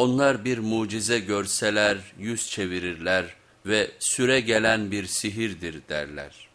Onlar bir mucize görseler yüz çevirirler ve süre gelen bir sihirdir derler.